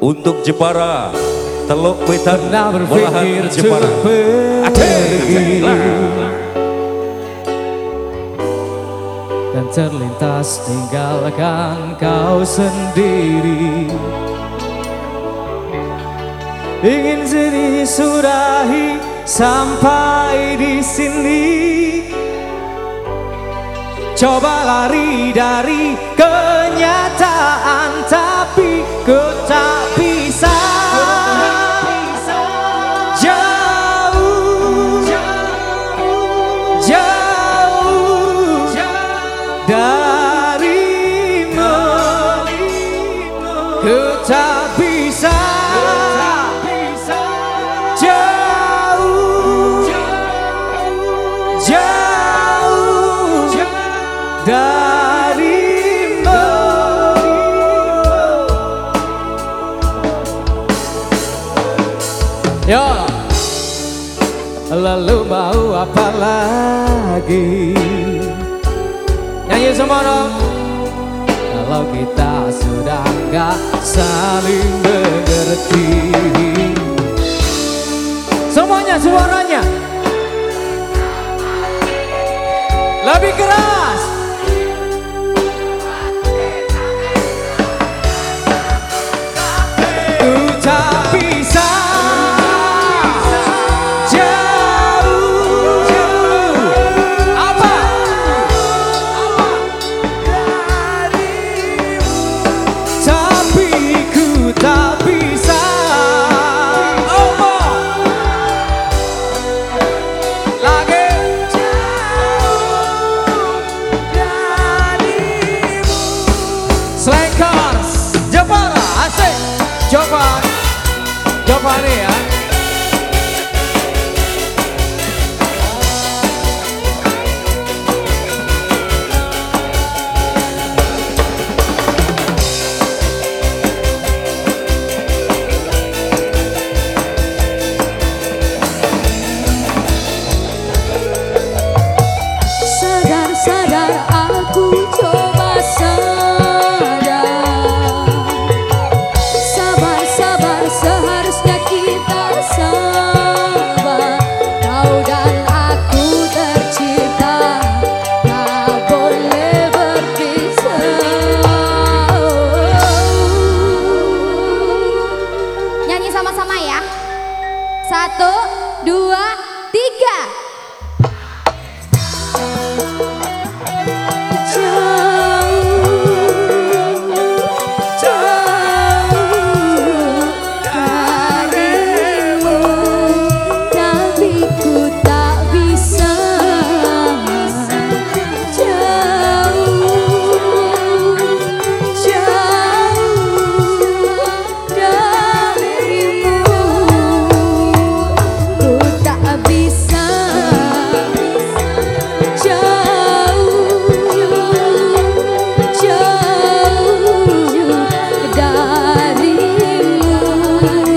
untuk Jepara Teluk Wetan Pernah berpikir Walahan Jepara. Dan terlintas tinggalkan kau sendiri. Ingin sini sudahi sampai di sini. Coba lari dari kenyataan Darimu Yo Lalu mau apa lagi? Nyanyi semua dong Kalau kita sudah gak saling mengerti. Semuanya suaranya. Lebih keras coba dua, tiga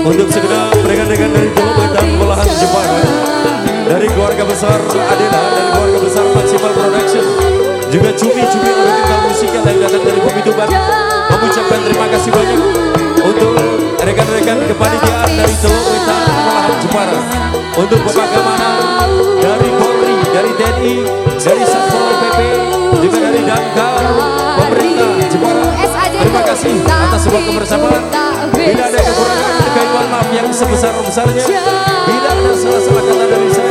Untuk segenap rekan-rekan dari Teluk Wetan Walahan Jepara Dari keluarga besar Adela Dari keluarga besar Maximal Production. Juga cumi-cumi original musikal yang datang dari Bumi Tuban. Mengucapkan terima kasih banyak Untuk rekan-rekan kepanitiaan dari Teluk Wetan Walahan Jepara. Untuk Bapak Keamanan Dari Polri, dari TNI Dari Satpol PP Juga dari Damkar Pemerintah Jepara. Terima kasih atas sebuah kebersamaan sebesar-besarnya. Bila ada salah-salah kata dari Saya